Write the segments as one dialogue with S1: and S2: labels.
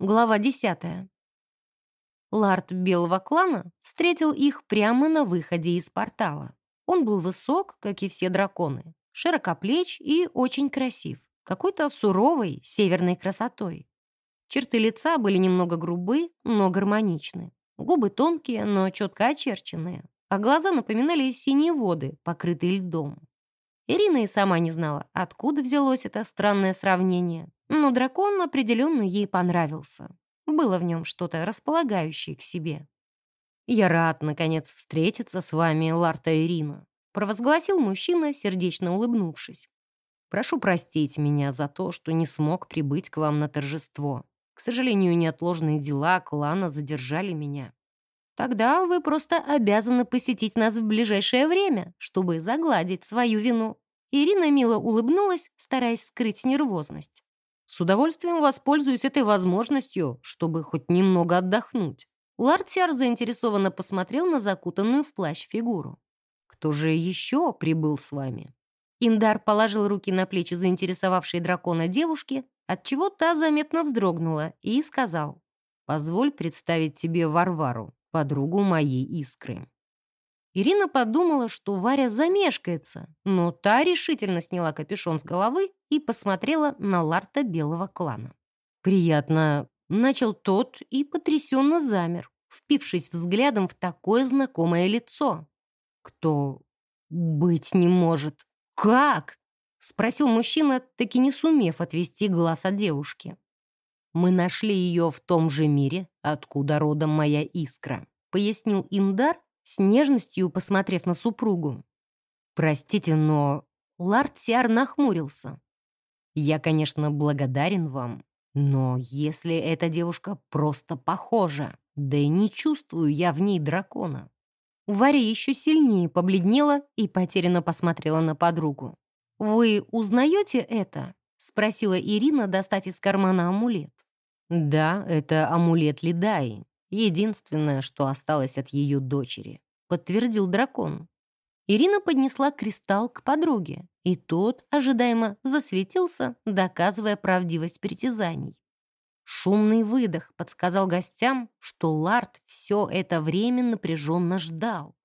S1: Глава десятая. Лард Белого клана встретил их прямо на выходе из портала. Он был высок, как и все драконы, широкоплеч и очень красив, какой-то суровой северной красотой. Черты лица были немного грубы, но гармоничны. Губы тонкие, но четко очерченные, а глаза напоминали синие воды, покрытые льдом. Ирина и сама не знала, откуда взялось это странное сравнение, но дракон определенно ей понравился. Было в нем что-то располагающее к себе. «Я рад, наконец, встретиться с вами, Ларта Ирина», провозгласил мужчина, сердечно улыбнувшись. «Прошу простить меня за то, что не смог прибыть к вам на торжество. К сожалению, неотложные дела клана задержали меня. Тогда вы просто обязаны посетить нас в ближайшее время, чтобы загладить свою вину». Ирина мило улыбнулась, стараясь скрыть нервозность. С удовольствием воспользуюсь этой возможностью, чтобы хоть немного отдохнуть. Лартиар заинтересованно посмотрел на закутанную в плащ фигуру. «Кто же еще прибыл с вами?» Индар положил руки на плечи заинтересовавшей дракона девушки, отчего та заметно вздрогнула, и сказал, «Позволь представить тебе Варвару, подругу моей искры». Ирина подумала, что Варя замешкается, но та решительно сняла капюшон с головы и посмотрела на Ларта белого клана. «Приятно», — начал тот и потрясенно замер, впившись взглядом в такое знакомое лицо. «Кто быть не может? Как?» — спросил мужчина, таки не сумев отвести глаз от девушки. «Мы нашли ее в том же мире, откуда родом моя искра», — пояснил Индар, с нежностью посмотрев на супругу. «Простите, но...» Лард Сиар нахмурился. «Я, конечно, благодарен вам, но если эта девушка просто похожа, да и не чувствую я в ней дракона». Варя еще сильнее побледнела и потерянно посмотрела на подругу. «Вы узнаете это?» — спросила Ирина, достать из кармана амулет. «Да, это амулет Лидаи. Единственное, что осталось от ее дочери», — подтвердил дракон. Ирина поднесла кристалл к подруге, и тот, ожидаемо, засветился, доказывая правдивость притязаний. Шумный выдох подсказал гостям, что Ларт все это время напряженно ждал.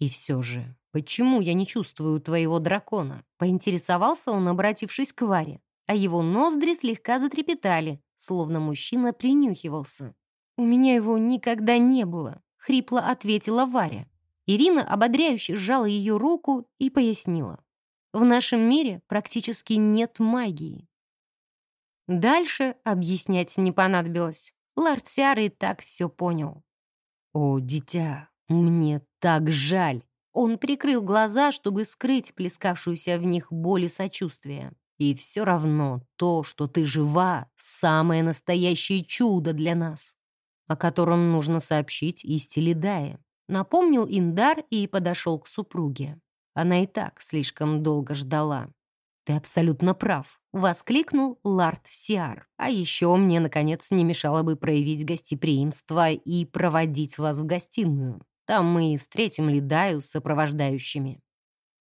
S1: И все же, почему я не чувствую твоего дракона? Поинтересовался он, обратившись к Варе, а его ноздри слегка затрепетали, словно мужчина принюхивался. «У меня его никогда не было», — хрипло ответила Варя. Ирина ободряюще сжала ее руку и пояснила. «В нашем мире практически нет магии». Дальше объяснять не понадобилось. Лорд Сиара и так все понял. «О, дитя, мне так жаль!» Он прикрыл глаза, чтобы скрыть плескавшуюся в них боль и сочувствие. «И все равно то, что ты жива, самое настоящее чудо для нас о котором нужно сообщить Истилидае. Напомнил Индар и подошел к супруге. Она и так слишком долго ждала. «Ты абсолютно прав», — воскликнул Лард Сиар. «А еще мне, наконец, не мешало бы проявить гостеприимство и проводить вас в гостиную. Там мы и встретим Лидаю с сопровождающими».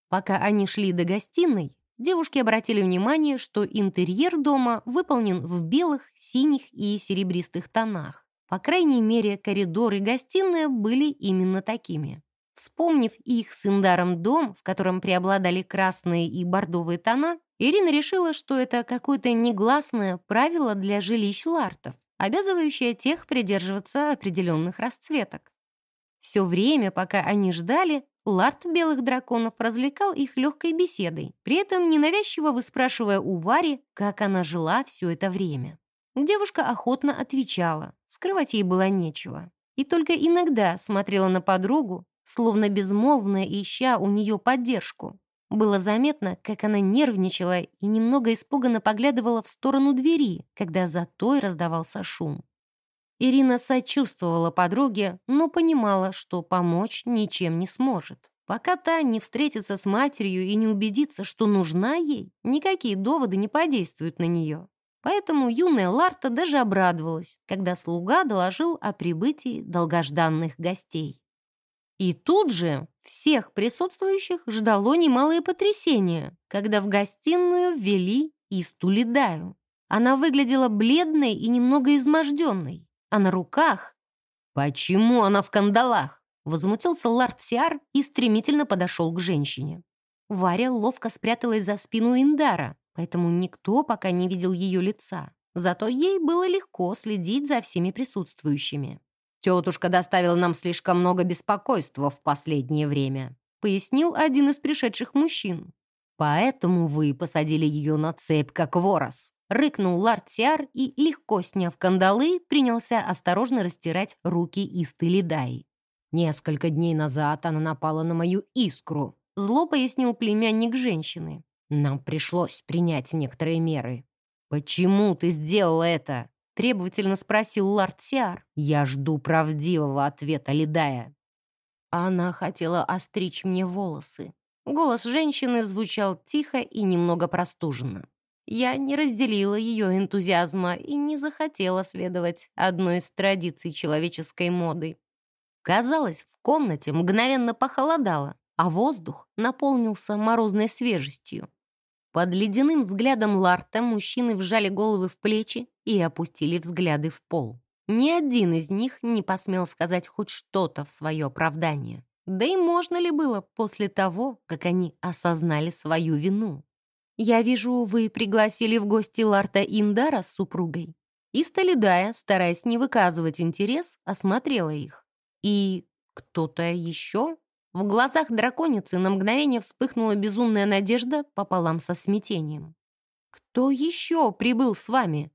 S1: Пока они шли до гостиной, девушки обратили внимание, что интерьер дома выполнен в белых, синих и серебристых тонах. По крайней мере, коридор и гостиная были именно такими. Вспомнив их с Индаром дом, в котором преобладали красные и бордовые тона, Ирина решила, что это какое-то негласное правило для жилищ лартов, обязывающее тех придерживаться определенных расцветок. Все время, пока они ждали, Ларт Белых Драконов развлекал их легкой беседой, при этом ненавязчиво выспрашивая у Вари, как она жила все это время. Девушка охотно отвечала, скрывать ей было нечего. И только иногда смотрела на подругу, словно безмолвно ища у нее поддержку. Было заметно, как она нервничала и немного испуганно поглядывала в сторону двери, когда за той раздавался шум. Ирина сочувствовала подруге, но понимала, что помочь ничем не сможет. Пока та не встретится с матерью и не убедится, что нужна ей, никакие доводы не подействуют на нее. Поэтому юная Ларта даже обрадовалась, когда слуга доложил о прибытии долгожданных гостей. И тут же всех присутствующих ждало немалое потрясение, когда в гостиную ввели Истулидаю. Она выглядела бледной и немного изможденной, а на руках... «Почему она в кандалах?» Возмутился Лард Сиар и стремительно подошел к женщине. Варя ловко спряталась за спину Индара, поэтому никто пока не видел ее лица. Зато ей было легко следить за всеми присутствующими. «Тетушка доставила нам слишком много беспокойства в последнее время», пояснил один из пришедших мужчин. «Поэтому вы посадили ее на цепь, как ворос», рыкнул Лард Сиар и, легко сняв кандалы, принялся осторожно растирать руки Исты Лидаи. «Несколько дней назад она напала на мою искру», зло пояснил племянник женщины. «Нам пришлось принять некоторые меры». «Почему ты сделала это?» требовательно спросил лорд Сиар. «Я жду правдивого ответа Лидая». Она хотела остричь мне волосы. Голос женщины звучал тихо и немного простуженно. Я не разделила ее энтузиазма и не захотела следовать одной из традиций человеческой моды. Казалось, в комнате мгновенно похолодало, а воздух наполнился морозной свежестью. Под ледяным взглядом Ларта мужчины вжали головы в плечи и опустили взгляды в пол. Ни один из них не посмел сказать хоть что-то в свое оправдание. Да и можно ли было после того, как они осознали свою вину? «Я вижу, вы пригласили в гости Ларта Индара с супругой». И Столидая, стараясь не выказывать интерес, осмотрела их. «И кто-то еще?» В глазах драконицы на мгновение вспыхнула безумная надежда пополам со смятением. «Кто еще прибыл с вами?»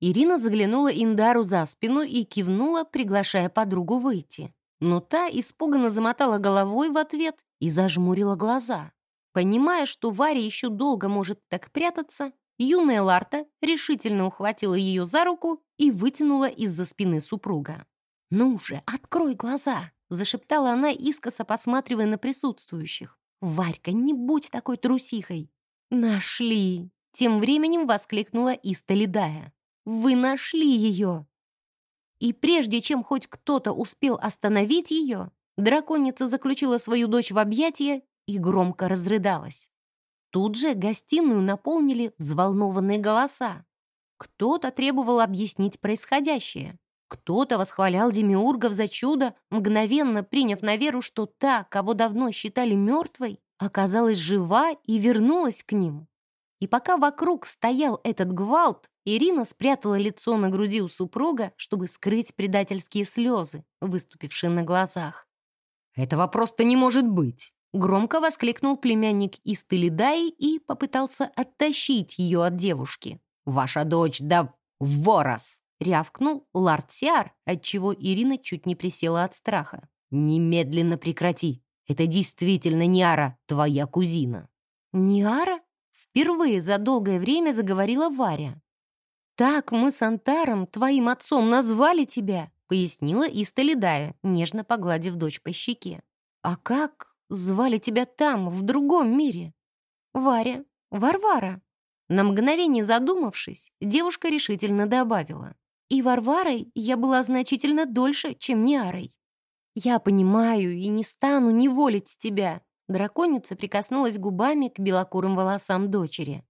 S1: Ирина заглянула Индару за спину и кивнула, приглашая подругу выйти. Но та испуганно замотала головой в ответ и зажмурила глаза. Понимая, что Варя еще долго может так прятаться, юная Ларта решительно ухватила ее за руку и вытянула из-за спины супруга. «Ну же, открой глаза!» Зашептала она, искоса посматривая на присутствующих. «Варька, не будь такой трусихой!» «Нашли!» Тем временем воскликнула Иста Ледая. «Вы нашли ее!» И прежде чем хоть кто-то успел остановить ее, драконица заключила свою дочь в объятия и громко разрыдалась. Тут же гостиную наполнили взволнованные голоса. Кто-то требовал объяснить происходящее. Кто-то восхвалял демиургов за чудо, мгновенно приняв на веру, что та, кого давно считали мертвой, оказалась жива и вернулась к ним. И пока вокруг стоял этот гвалт, Ирина спрятала лицо на груди у супруга, чтобы скрыть предательские слезы, выступившие на глазах. «Этого просто не может быть!» Громко воскликнул племянник из Тылидаи и попытался оттащить ее от девушки. «Ваша дочь, да ворос!» Рявкнул лард Сиар, отчего Ирина чуть не присела от страха. «Немедленно прекрати! Это действительно Ниара, твоя кузина!» «Ниара?» Впервые за долгое время заговорила Варя. «Так мы с Антаром, твоим отцом, назвали тебя», пояснила Исталидая, нежно погладив дочь по щеке. «А как звали тебя там, в другом мире?» «Варя, Варвара». На мгновение задумавшись, девушка решительно добавила. И Варварой я была значительно дольше, чем Ниарой. Я понимаю и не стану неволить тебя. Драконица прикоснулась губами к белокурым волосам дочери.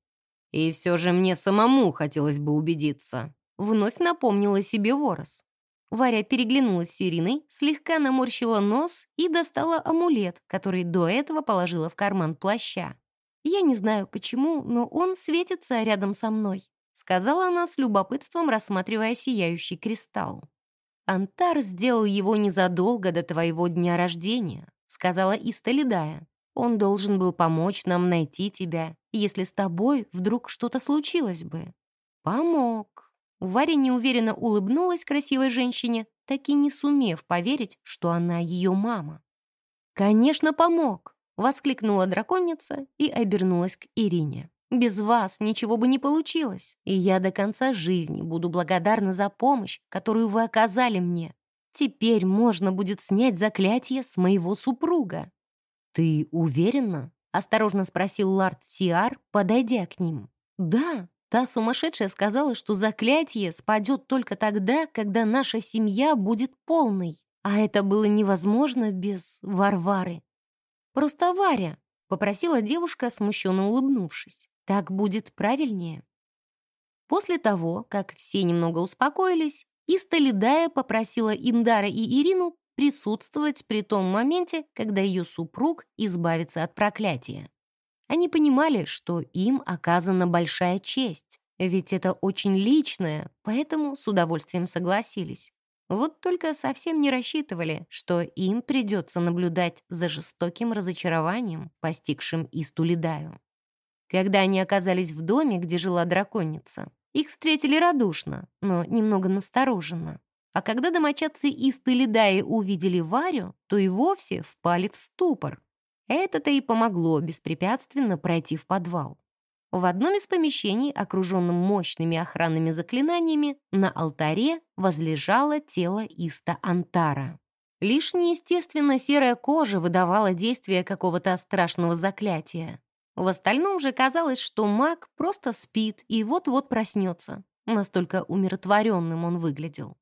S1: И все же мне самому хотелось бы убедиться. Вновь напомнила себе Ворос. Варя переглянулась с Ириной, слегка наморщила нос и достала амулет, который до этого положила в карман плаща. Я не знаю почему, но он светится рядом со мной сказала она с любопытством, рассматривая сияющий кристалл. «Антар сделал его незадолго до твоего дня рождения», сказала Исталидая. «Он должен был помочь нам найти тебя, если с тобой вдруг что-то случилось бы». «Помог». Варя неуверенно улыбнулась красивой женщине, так и не сумев поверить, что она ее мама. «Конечно, помог!» — воскликнула драконица и обернулась к Ирине. Без вас ничего бы не получилось, и я до конца жизни буду благодарна за помощь, которую вы оказали мне. Теперь можно будет снять заклятие с моего супруга». «Ты уверена?» — осторожно спросил Лард Сиар, подойдя к ним. «Да, та сумасшедшая сказала, что заклятие спадет только тогда, когда наша семья будет полной, а это было невозможно без Варвары. Просто Варя», — попросила девушка, смущенно улыбнувшись. Так будет правильнее. После того, как все немного успокоились, Исталидая попросила Индара и Ирину присутствовать при том моменте, когда ее супруг избавится от проклятия. Они понимали, что им оказана большая честь, ведь это очень личное, поэтому с удовольствием согласились. Вот только совсем не рассчитывали, что им придется наблюдать за жестоким разочарованием, постигшим Истулидаю. Когда они оказались в доме, где жила драконица, их встретили радушно, но немного настороженно. А когда домочадцы Истулидаи увидели Варю, то и вовсе впали в ступор. Это-то и помогло беспрепятственно пройти в подвал. В одном из помещений, окруженном мощными охранными заклинаниями, на алтаре возлежало тело Иста Антара. Лишь неестественно серая кожа выдавала действие какого-то страшного заклятия. В остальном же казалось, что маг просто спит и вот-вот проснется. Настолько умиротворенным он выглядел.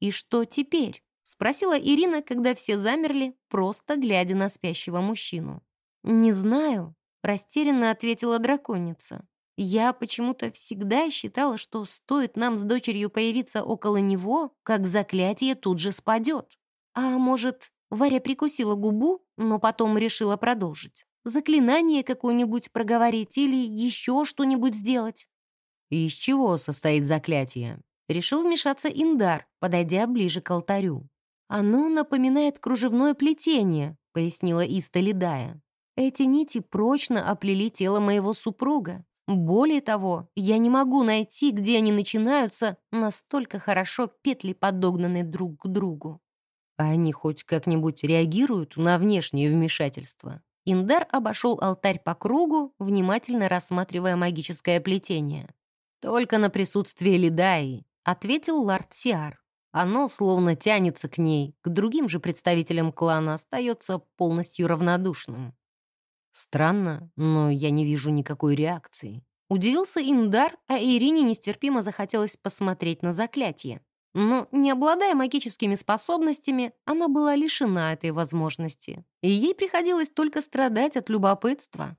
S1: «И что теперь?» — спросила Ирина, когда все замерли, просто глядя на спящего мужчину. «Не знаю», Растерянно ответила драконица. Я почему-то всегда считала, что стоит нам с дочерью появиться около него, как заклятие тут же спадет. А может, Варя прикусила губу, но потом решила продолжить. Заклинание какое-нибудь проговорить или еще что-нибудь сделать.
S2: «Из чего состоит заклятие?» Решил вмешаться Индар, подойдя ближе к алтарю.
S1: «Оно напоминает кружевное плетение», — пояснила Иста Ледая. Эти нити прочно оплели тело моего супруга. Более того, я не могу найти, где они начинаются, настолько хорошо петли подогнаны друг к другу.
S2: А они хоть как-нибудь реагируют на внешнее вмешательство?
S1: Индар обошел алтарь по кругу, внимательно рассматривая магическое плетение.
S2: «Только на присутствие Лидаи», — ответил лорд Сиар. Оно словно тянется к ней, к другим же представителям клана остается полностью равнодушным. Странно, но я не вижу никакой реакции.
S1: Удивился Индар, а Ирине нестерпимо захотелось посмотреть на заклятие. Но, не обладая магическими способностями, она была лишена этой возможности. И ей приходилось только страдать от любопытства.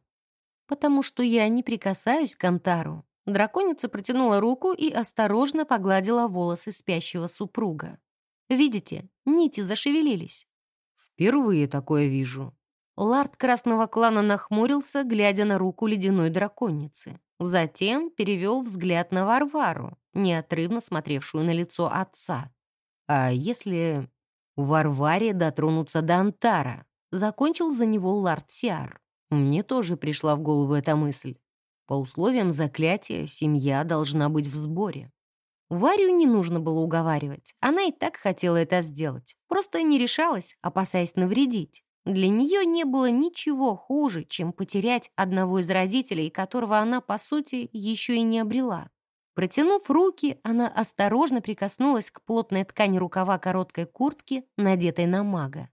S1: «Потому что я не прикасаюсь к Антару». Драконица протянула руку и осторожно погладила волосы спящего супруга. «Видите, нити зашевелились».
S2: «Впервые такое вижу»,
S1: Лард Красного Клана нахмурился, глядя на руку ледяной драконицы. Затем перевел взгляд на Варвару, неотрывно смотревшую на лицо отца.
S2: «А если Варваре дотронуться до Антара?» Закончил за него Лард Сиар. Мне тоже пришла в голову эта мысль. По условиям заклятия семья должна быть в сборе.
S1: Варю не нужно было уговаривать. Она и так хотела это сделать. Просто не решалась, опасаясь навредить. Для нее не было ничего хуже, чем потерять одного из родителей, которого она, по сути, еще и не обрела. Протянув руки, она осторожно прикоснулась к плотной ткани рукава короткой куртки, надетой на мага.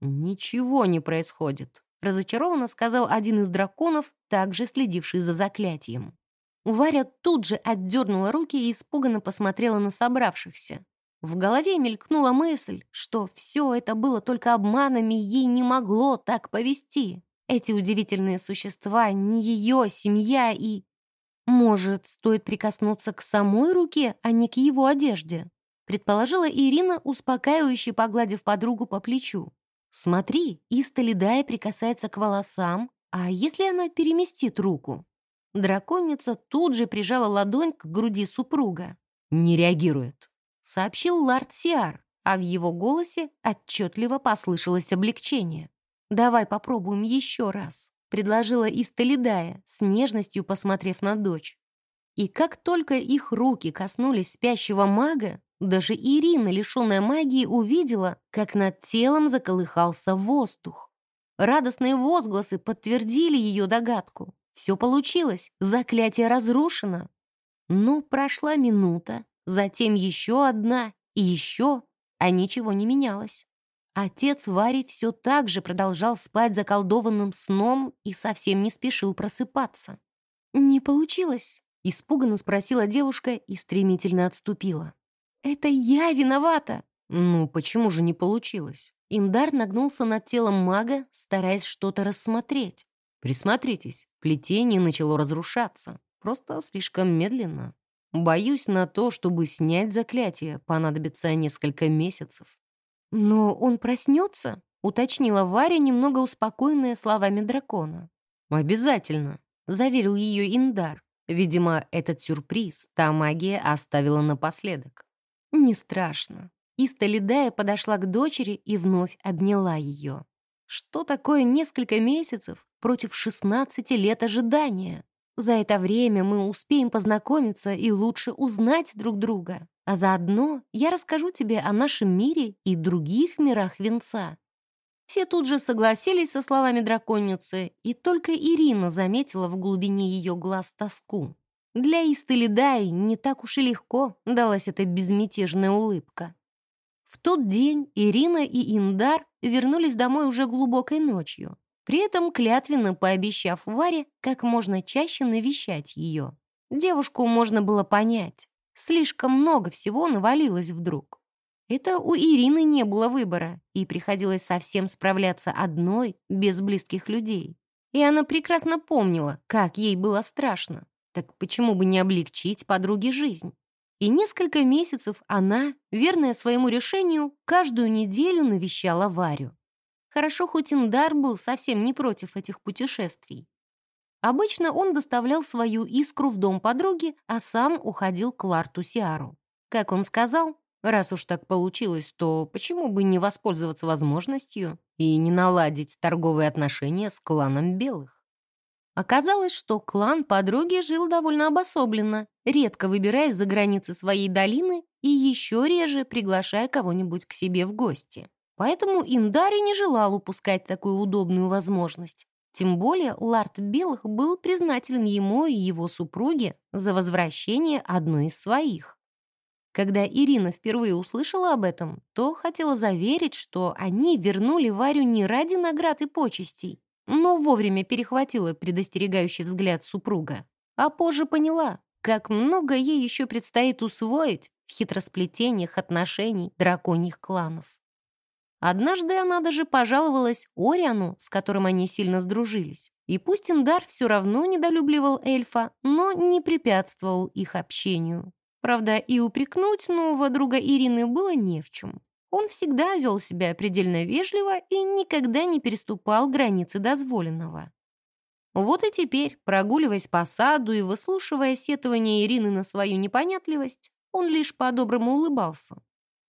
S2: «Ничего не происходит», —
S1: разочарованно сказал один из драконов, также следивший за заклятием. Варя тут же отдернула руки и испуганно посмотрела на собравшихся. В голове мелькнула мысль, что все это было только обманами, ей не могло так повести. Эти удивительные существа не ее семья и... Может, стоит прикоснуться к самой руке, а не к его одежде? Предположила Ирина, успокаивающе погладив подругу по плечу. Смотри, Исталидая прикасается к волосам, а если она переместит руку? Драконица тут же прижала ладонь к груди супруга.
S2: Не реагирует
S1: сообщил Лард Сиар, а в его голосе отчетливо послышалось облегчение. «Давай попробуем еще раз», — предложила Исталидая, с нежностью посмотрев на дочь. И как только их руки коснулись спящего мага, даже Ирина, лишенная магии, увидела, как над телом заколыхался воздух. Радостные возгласы подтвердили ее догадку. Все получилось, заклятие разрушено. Но прошла минута, затем еще одна и еще, а ничего не менялось. Отец Вари все так же продолжал спать заколдованным сном и совсем не спешил просыпаться. «Не получилось?» — испуганно спросила девушка и стремительно отступила. «Это я виновата!»
S2: «Ну, почему же не получилось?»
S1: Индар нагнулся над телом мага, стараясь что-то рассмотреть.
S2: «Присмотритесь, плетение начало разрушаться, просто слишком медленно». Боюсь, на то, чтобы снять заклятие, понадобится несколько месяцев».
S1: «Но он проснется?» — уточнила Варя, немного успокоенная словами дракона.
S2: «Обязательно», — заверил ее Индар. Видимо, этот сюрприз та магия оставила напоследок.
S1: «Не страшно». Иста Ледая подошла к дочери и вновь обняла ее. Что такое несколько месяцев против 16 лет ожидания? За это время мы успеем познакомиться и лучше узнать друг друга. А заодно я расскажу тебе о нашем мире и других мирах венца. Все тут же согласились со словами драконицы, и только Ирина заметила в глубине ее глаз тоску. Для Истелидаи не так уж и легко далась эта безмятежная улыбка. В тот день Ирина и Индар вернулись домой уже глубокой ночью, при этом клятвенно пообещав Варе как можно чаще навещать ее. Девушку можно было понять. Слишком много всего навалилось вдруг. Это у Ирины не было выбора, и приходилось совсем справляться одной, без близких людей. И она прекрасно помнила, как ей было страшно. Так почему бы не облегчить подруге жизнь? И несколько месяцев она, верная своему решению, каждую неделю навещала Варю. Хорошо, хоть Индар был совсем не против этих путешествий. Обычно он доставлял свою искру в дом подруги, а сам уходил к Ларту Сиару. Как он сказал, Раз уж так получилось, то почему бы не воспользоваться возможностью и не наладить торговые отношения с кланом белых? Оказалось, что клан подруги жил довольно обособленно, редко выбираясь за границы своей долины и еще реже приглашая кого-нибудь к себе в гости. Поэтому Индари не желал упускать такую удобную возможность. Тем более Ларт Белых был признателен ему и его супруге за возвращение одной из своих. Когда Ирина впервые услышала об этом, то хотела заверить, что они вернули Варю не ради наград и почестей, но вовремя перехватила предостерегающий взгляд супруга. А позже поняла, как много ей еще предстоит усвоить в хитросплетениях отношений драконьих кланов. Однажды она даже пожаловалась Ориану, с которым они сильно сдружились. И пусть Индар все равно недолюбливал эльфа, но не препятствовал их общению. Правда, и упрекнуть нового друга Ирины было не в чем. Он всегда вел себя предельно вежливо и никогда не переступал границы дозволенного. Вот и теперь, прогуливаясь по саду и выслушивая сетование Ирины на свою непонятливость, он лишь по-доброму улыбался.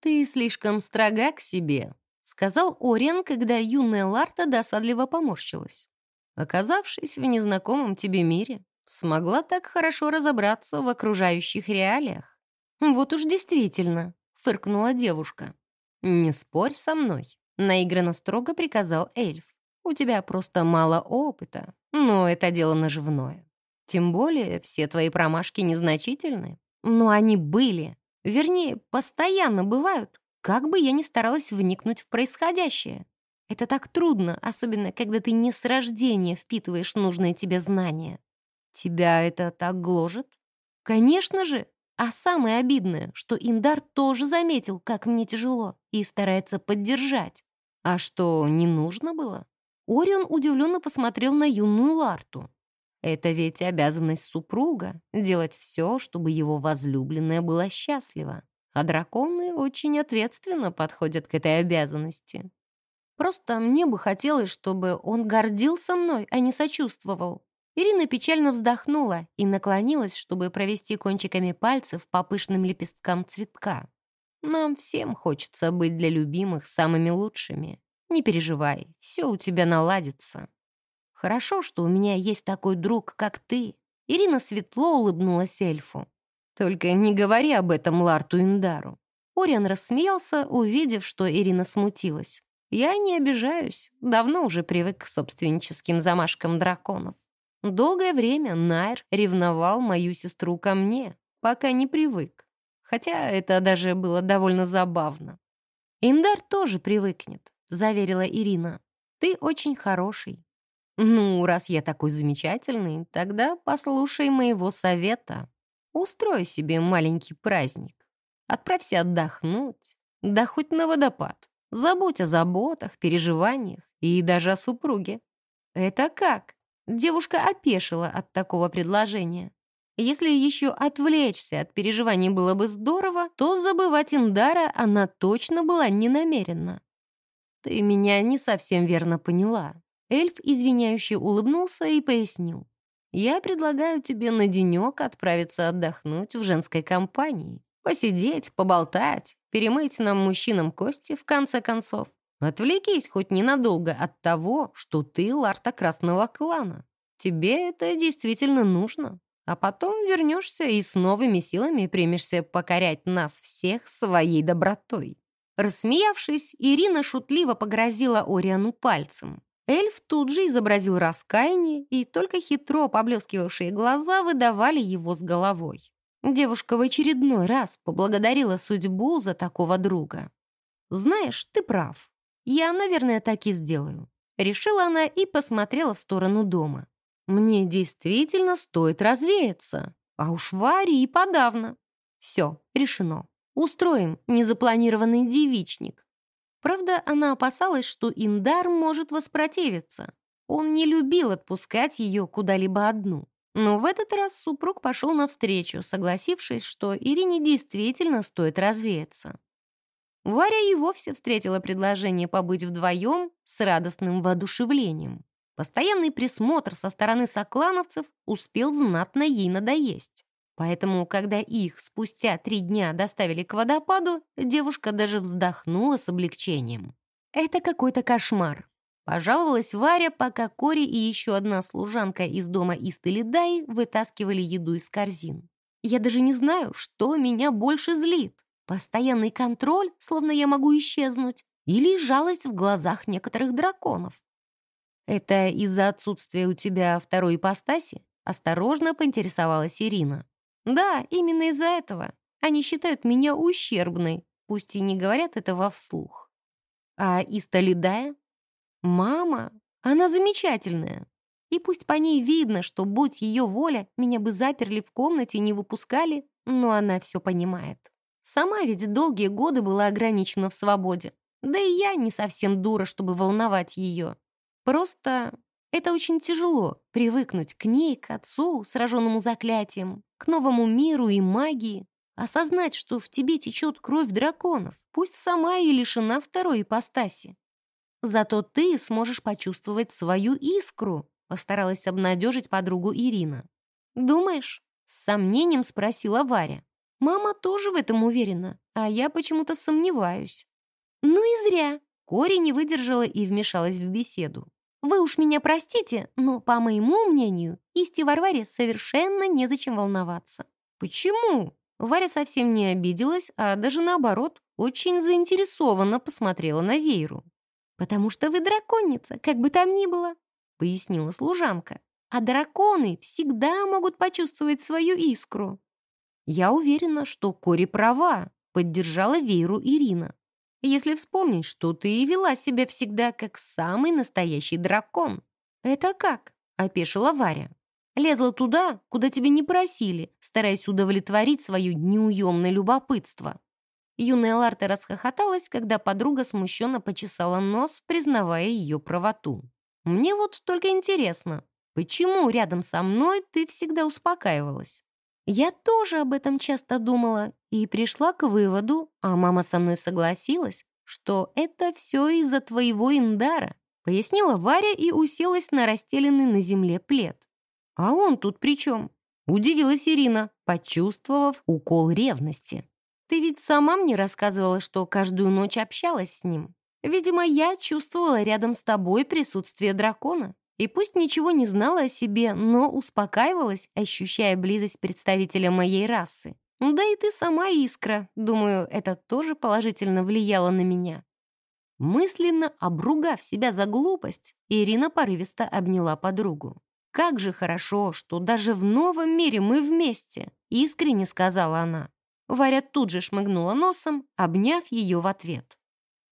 S1: «Ты слишком строга к себе», — сказал Ориан, когда юная Ларта досадливо поморщилась. «Оказавшись в незнакомом тебе мире, смогла так хорошо разобраться в окружающих реалиях. «Вот уж действительно», — фыркнула девушка. «Не спорь со мной», — наигранно строго приказал эльф. «У тебя просто мало опыта, но это дело наживное. Тем более все твои промашки незначительны. Но они были, вернее, постоянно бывают, как бы я ни старалась вникнуть в происходящее. Это так трудно, особенно когда ты не с рождения впитываешь нужные тебе знания. Тебя это так гложет? Конечно же. А самое обидное, что Индар тоже заметил, как мне тяжело, и старается поддержать. А что, не нужно было? Орион удивленно посмотрел на юную Ларту. Это ведь обязанность супруга — делать все, чтобы его возлюбленная была счастлива. А драконы очень ответственно подходят к этой обязанности. Просто мне бы хотелось, чтобы он гордился мной, а не сочувствовал. Ирина печально вздохнула и наклонилась, чтобы провести кончиками пальцев по пышным лепесткам цветка. «Нам всем хочется быть для любимых самыми лучшими. Не переживай, все у тебя наладится. Хорошо, что у меня есть такой друг, как ты». Ирина светло улыбнулась эльфу. «Только не говори об этом Ларту Индару». Ориан рассмеялся, увидев, что Ирина смутилась. «Я не обижаюсь, давно уже привык к собственническим замашкам драконов. Долгое время Найр ревновал мою сестру ко мне, пока не привык. Хотя это даже было довольно забавно. «Индар тоже привыкнет», — заверила Ирина. «Ты очень хороший». «Ну, раз я такой замечательный, тогда послушай моего совета. Устрой себе маленький праздник. Отправься отдохнуть, да хоть на водопад. Забудь о заботах, переживаниях и даже о супруге. Это как? Девушка опешила от такого предложения. Если еще отвлечься от переживаний было бы здорово, то забывать Индара она точно была не намерена. «Ты меня не совсем верно поняла». Эльф, извиняюще улыбнулся и пояснил. «Я предлагаю тебе на денек отправиться отдохнуть в женской компании. Посидеть, поболтать, перемыть нам, мужчинам, кости, в конце концов. Отвлекись хоть ненадолго от того, что ты ларта красного клана. Тебе это действительно нужно. А потом вернешься и с новыми силами примешься покорять нас всех своей добротой». Рассмеявшись, Ирина шутливо погрозила Ориану пальцем. Эльф тут же изобразил раскаяние, и только хитро поблескивавшие глаза выдавали его с головой. Девушка в очередной раз поблагодарила судьбу за такого друга. «Знаешь, ты прав. Я, наверное, так и сделаю». Решила она и посмотрела в сторону дома. Мне действительно стоит развеяться. А уж Варе и подавно. Все, решено. Устроим незапланированный девичник. Правда, она опасалась, что Индар может воспротивиться. Он не любил отпускать ее куда-либо одну. Но в этот раз супруг пошел навстречу, согласившись, что Ирине действительно стоит развеяться. Варя и вовсе встретила предложение побыть вдвоем с радостным воодушевлением. Постоянный присмотр со стороны соклановцев успел знатно ей надоесть. Поэтому, когда их спустя три дня доставили к водопаду, девушка даже вздохнула с облегчением. «Это какой-то кошмар», — пожаловалась Варя, пока Кори и еще одна служанка из дома Истелидай вытаскивали еду из корзин. «Я даже не знаю, что меня больше злит. Постоянный контроль, словно я могу исчезнуть, или жалость в глазах некоторых драконов. «Это из-за отсутствия у тебя второй ипостаси?» Осторожно поинтересовалась Ирина. «Да, именно из-за этого. Они считают меня ущербной, пусть и не говорят этого вслух. А Исталидая? Мама, она замечательная. И пусть по ней видно, что, будь ее воля, меня бы заперли в комнате и не выпускали, но она все понимает. Сама ведь долгие годы была ограничена в свободе. Да и я не совсем дура, чтобы волновать ее. Просто это очень тяжело — привыкнуть к ней, к отцу, сраженному заклятием, к новому миру и магии, осознать, что в тебе течет кровь драконов, пусть сама и лишена второй ипостаси. Зато ты сможешь почувствовать свою искру, постаралась обнадежить подругу Ирина. «Думаешь?» — с сомнением спросила Варя. «Мама тоже в этом уверена, а я почему-то сомневаюсь». «Ну и зря!» Кори не выдержала и вмешалась в беседу. Вы уж меня простите, но, по моему мнению, Исти Варваре совершенно незачем волноваться. Почему? Варя совсем не обиделась, а даже наоборот, очень заинтересованно посмотрела на Вейру. «Потому что вы драконица, как бы там ни было», — пояснила служанка. «А драконы всегда могут почувствовать свою искру». «Я уверена, что Кори права», — поддержала Вейру Ирина если вспомнить, что ты и вела себя всегда как самый настоящий дракон. Это как? Опешила Варя. Лезла туда, куда тебя не просили, стараясь удовлетворить свое неуемное любопытство. Юная Ларта расхохоталась, когда подруга смущенно почесала нос, признавая ее правоту. «Мне вот только интересно, почему рядом со мной ты всегда успокаивалась?» Я тоже об этом часто думала и пришла к выводу, а мама со мной согласилась, что это все из-за твоего индара, пояснила Варя и уселась на расстеленный на земле плед. А он тут при чем? Удивилась Ирина, почувствовав укол ревности. Ты ведь сама мне рассказывала, что каждую ночь общалась с ним. Видимо, я чувствовала рядом с тобой присутствие дракона. И пусть ничего не знала о себе, но успокаивалась, ощущая близость представителя моей расы. Да и ты сама искра. Думаю, это тоже положительно влияло на меня. Мысленно обругав себя за глупость, Ирина порывисто обняла подругу. «Как же хорошо, что даже в новом мире мы вместе!» — искренне сказала она. Варя тут же шмыгнула носом, обняв ее в ответ.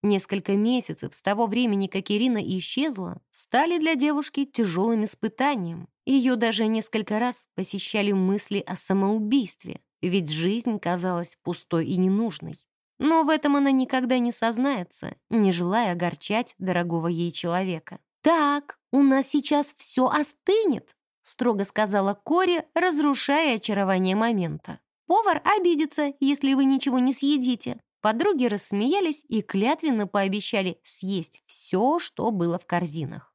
S1: Несколько месяцев с того времени, как Ирина исчезла, стали для девушки тяжелым испытанием. Ее даже несколько раз посещали мысли о самоубийстве, ведь жизнь казалась пустой и ненужной. Но в этом она никогда не сознается, не желая огорчать дорогого ей человека. «Так, у нас сейчас все остынет!» — строго сказала Кори, разрушая очарование момента. «Повар обидится, если вы ничего не съедите». Подруги рассмеялись и клятвенно пообещали съесть все, что было в корзинах.